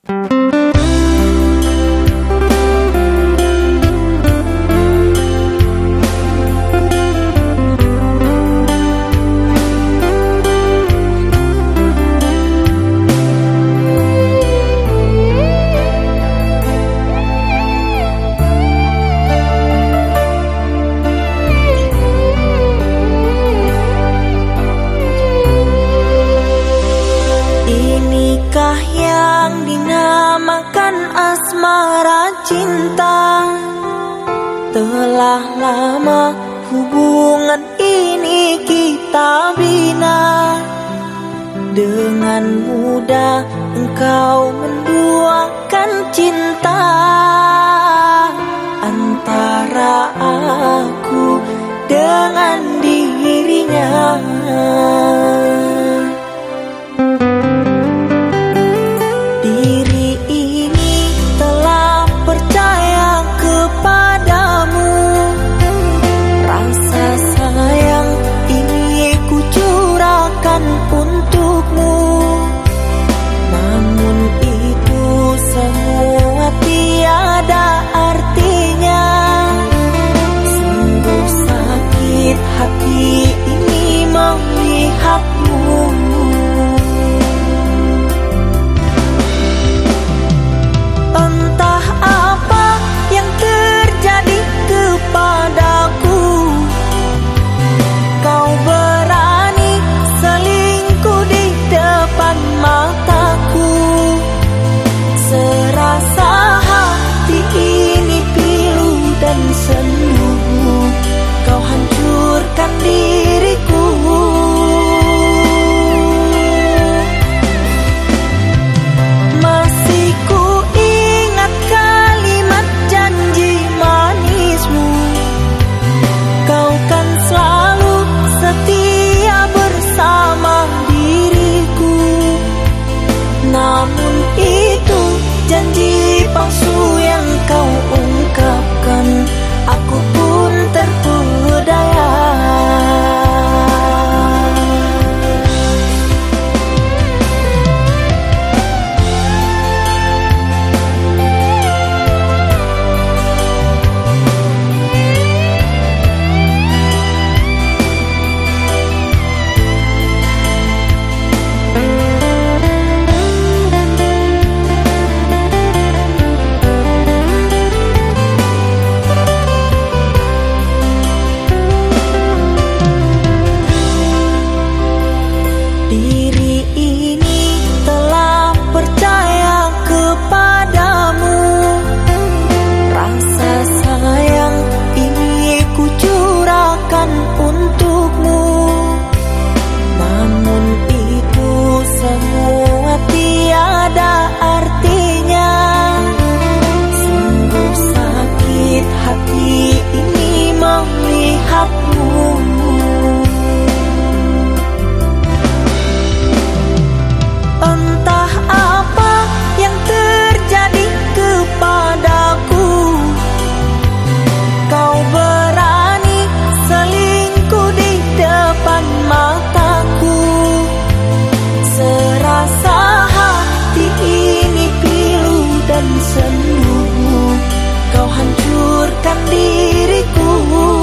Inikah yang telah lama hubungan ini kita bina. Dengan mudah engkau menduakan cinta. Antara aku dengan dirinya janji palsu Kau hancurkan diriku.